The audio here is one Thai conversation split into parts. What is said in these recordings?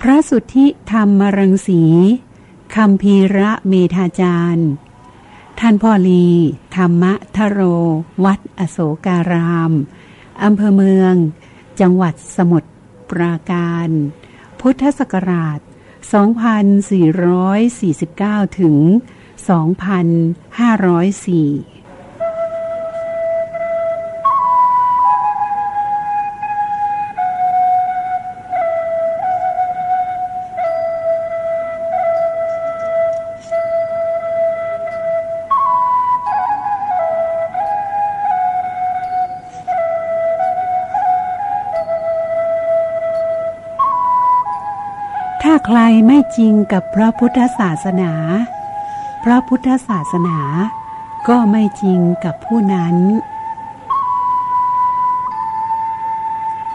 พระสุทธิธรรมรังสีคำพีระเมธาจารย์ ท่านพ่อลี ธรรมะทโร วัดอโศการาม อำเภอเมือง จังหวัดสมุทรปราการ พุทธศักราช 2449 ถึง 2504 ใครไม่จริงกับพระพุทธศาสนา พระพุทธศาสนาก็ไม่จริงกับผู้นั้น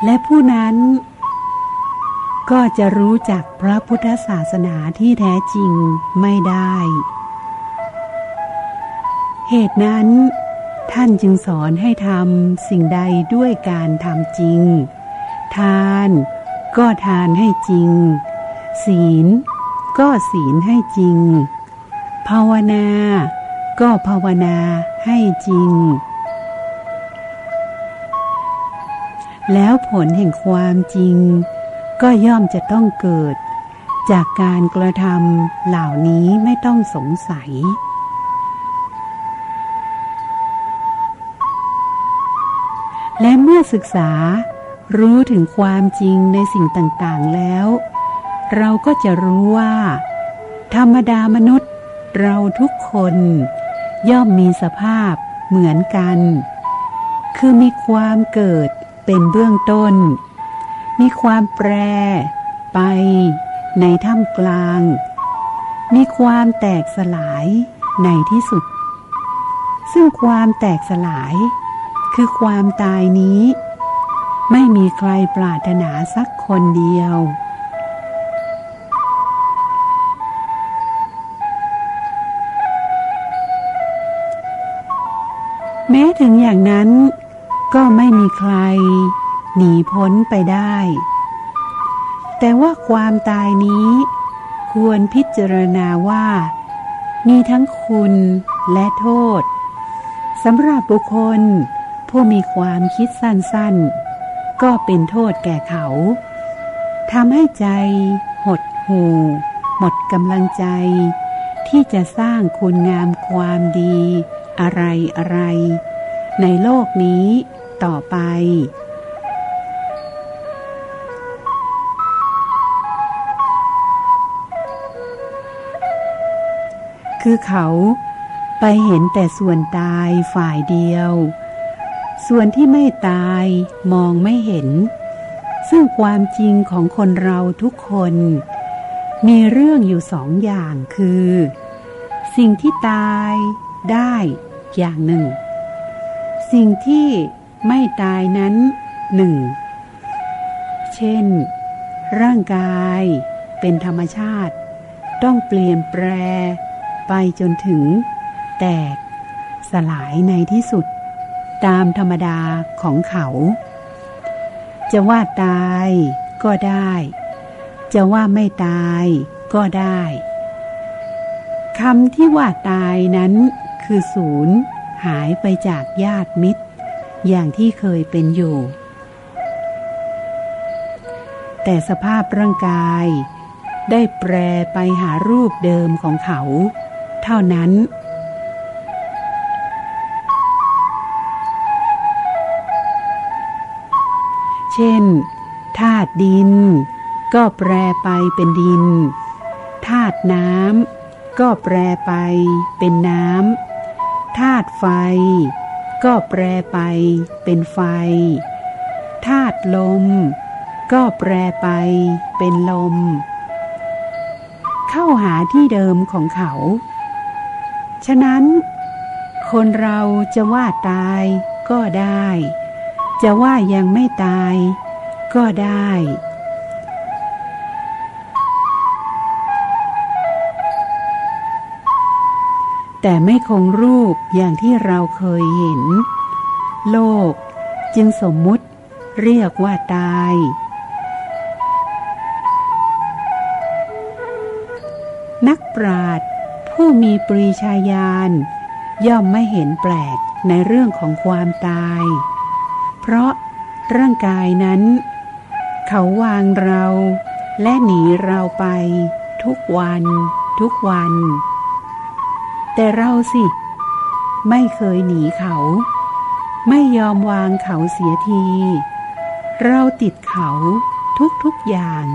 และผู้นั้น ก็จะรู้จักพระพุทธศาสนาที่แท้จริงไม่ได้ เหตุนั้น ท่านจึงสอนให้ทำสิ่งใดด้วยการทำจริง ทานก็ทานให้จริง ศีล ก็ศีลให้จริง ภาวนา ก็ภาวนาให้จริง แล้วผลแห่งความจริง ก็ย่อมจะต้องเกิด จากการกระทำเหล่านี้ไม่ต้องสงสัยและเมื่อศึกษารู้ถึงความจริงในสิ่งต่าง ๆ แล้ว เราก็จะรู้ว่า ธรรมดามนุษย์ เราทุกคน ย่อมมีสภาพเหมือนกัน คือมีความเกิดเป็นเบื้องต้น มีความแปร ไปในท่ามกลาง มีความแตกสลายในที่สุด ซึ่งความแตกสลาย คือความตายนี้ ไม่มีใครปรารถนาสักคนเดียว แม้ถึงอย่างนั้นก็ไม่มีใคร หนีพ้นไปได้ แต่ว่าความตายนี้ ควรพิจารณาว่า มีทั้งคุณและโทษสำหรับบุคคล ผู้มีความคิดสั้นๆ ก็เป็นโทษแก่เขาทำให้ใจ หดหู่ หมดกำลังใจ ที่จะสร้างคุณงามความดี อะไรอะไร ในโลกนี้ต่อไป คือเขาไปเห็นแต่ส่วนตายฝ่ายเดียว ส่วนที่ไม่ตายมองไม่เห็น ซึ่งความจริงของคนเราทุกคน มีเรื่องอยู่สองอย่างคือ สิ่งที่ตายได้ อย่างหนึ่ง สิ่งที่ไม่ตายนั้นหนึ่ง เช่น ร่างกายเป็นธรรมชาติ ต้องเปลี่ยนแปลไปจนถึง แตกสลายในที่สุด ตามธรรมดาของเขา จะว่าตายก็ได้ จะว่าไม่ตายก็ได้คำที่ว่าตายนั้น คือศูนย์หายไปจากญาติมิตร อย่างที่เคยเป็นอยู่ แต่สภาพร่างกาย ได้แปรไปหารูปเดิมของเขา เท่านั้นเช่นธาตุดิน ก็แปรไปเป็นดินธาตุน้ำก็แปรไปเป็นน้ำ ธาตุไฟ ก็แปรไปเป็นไฟ ธาตุลม ก็แปรไปเป็นลม เข้าหาที่เดิมของเขา ฉะนั้น คนเราจะว่าตายก็ได้ จะว่ายังไม่ตายก็ได้ แต่ไม่คงรูปอย่างที่เราเคยเห็น โลกจึงสมมุติเรียกว่าตาย นักปราดผู้มีปรีชาญาณย่อมไม่เห็นแปลกในเรื่องของความตาย เพราะร่างกายนั้น เขาวางเราและหนีเราไปทุกวัน ทุกวัน แต่เราสิ ไม่เคยหนีเขา ไม่ยอมวางเขาเสียที เราติดเขาทุกๆอย่าง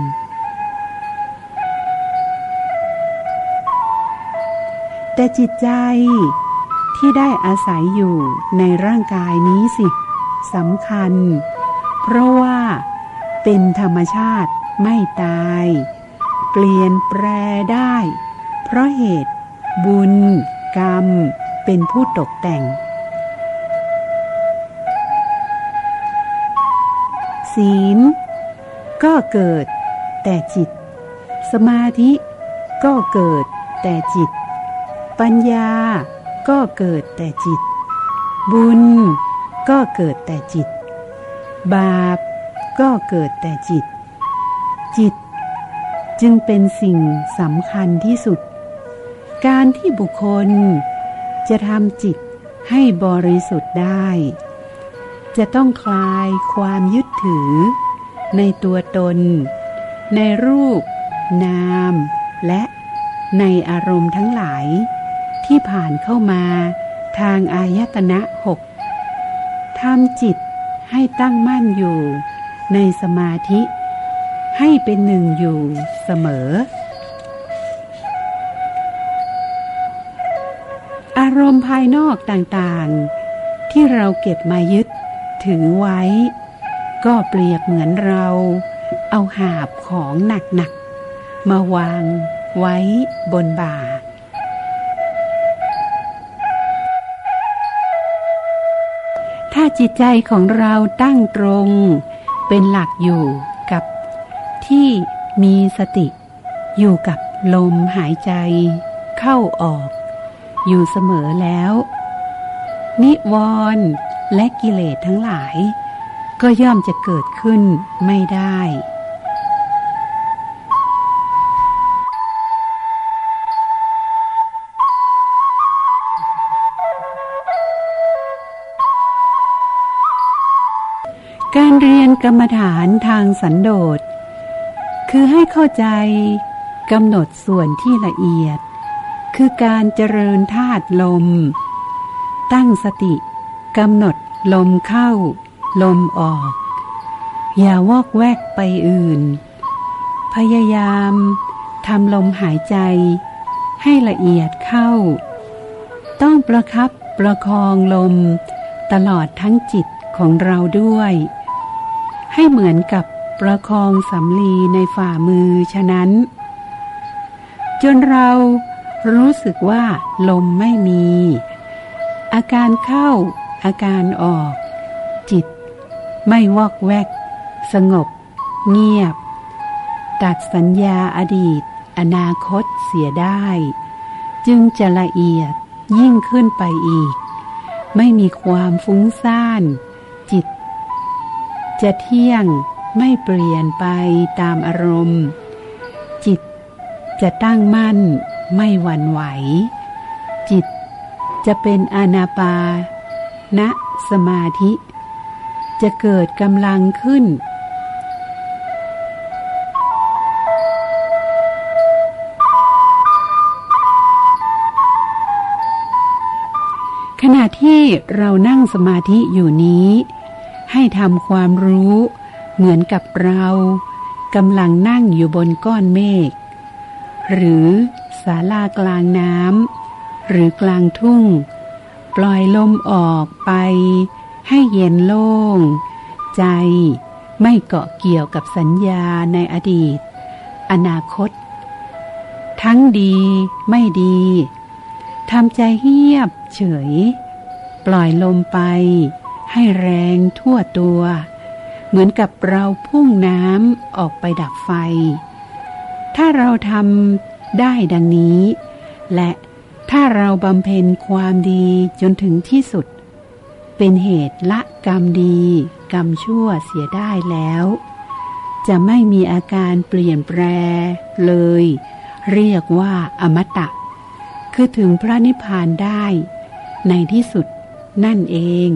แต่จิตใจที่ได้อาศัยอยู่ในร่างกายนี้สิสำคัญ เพราะว่าเป็นธรรมชาติไม่ตาย เปลี่ยนแปรได้ เพราะเหตุบุญ กรรมเป็นผู้ตกแต่ง ศีล ก็เกิดแต่จิต สมาธิก็เกิดแต่จิต ปัญญาก็เกิดแต่จิต บุญก็เกิดแต่จิต บาปก็เกิดแต่จิต จิตจึงเป็นสิ่งสำคัญที่สุด การที่บุคคล จะทำจิตให้บริสุทธิ์ได้ จะต้องคลายความยึดถือ ในตัวตน ในรูป นาม และในอารมณ์ทั้งหลาย ที่ผ่านเข้ามาทางอายตนะหกทำจิตให้ตั้งมั่นอยู่ ในสมาธิ ให้เป็นหนึ่งอยู่เสมอ อารมณ์ภายนอกต่างๆ ที่เราเก็บมายึดถือไว้ ก็เปรียบเหมือนเรา เอาหาบของหนักๆ มาวางไว้บนบ่าถ้าจิตใจของเราตั้งตรง เป็นหลักอยู่กับที่มีสติ อยู่กับลมหายใจ เข้าออก อยู่เสมอแล้ว นิวรณ์และกิเลสทั้งหลาย ก็ย่อมจะเกิดขึ้นไม่ได้การเรียนกรรมฐานทางสันโดษ คือให้เข้าใจกำหนดส่วนที่ละเอียด คือการเจริญธาตุลม ตั้งสติกำหนดลมเข้า ลมออก อย่าวอกแวกไปอื่น พยายามทำลมหายใจ ให้ละเอียดเข้า ต้องประครับประคองลม ตลอดทั้งจิตของเราด้วย ให้เหมือนกับประคองสำลีในฝ่ามือฉะนั้น จนเรา รู้สึกว่าลมไม่มี อาการเข้า อาการออก จิต ไม่วอกแวก สงบ เงียบ ตัดสัญญาอดีต อนาคตเสียได้ จึงจะละเอียดยิ่งขึ้นไปอีก ไม่มีความฟุ้งซ่าน จิต จะเที่ยงไม่เปลี่ยนไปตามอารมณ์ จิตจะตั้งมั่น ไม่หวั่นไหว จิตจะเป็นอนาปาณสมาธิ จะเกิดกำลังขึ้น ขณะที่เรานั่งสมาธิอยู่นี้ ให้ทำความรู้เหมือนกับเรากำลังนั่งอยู่บนก้อนเมฆหรือ ศาลากลางน้ำหรือกลางทุ่ง ปล่อยลมออกไป ให้เย็นโล่ง ใจไม่เกาะเกี่ยวกับสัญญาในอดีต อนาคต ทั้งดีไม่ดีทำใจเงียบเฉย ปล่อยลมไป ให้แรงทั่วตัว เหมือนกับเราพุ่งน้ำออกไปดับไฟ ถ้าเราทำ ได้ดังนี้ และถ้าเราบำเพ็ญความดีจนถึงที่สุด เป็นเหตุละกรรมดี กรรมชั่วเสียได้แล้ว จะไม่มีอาการเปลี่ยนแปลเลย เรียกว่าอมตะ คือถึงพระนิพพานได้ ในที่สุดนั่นเอง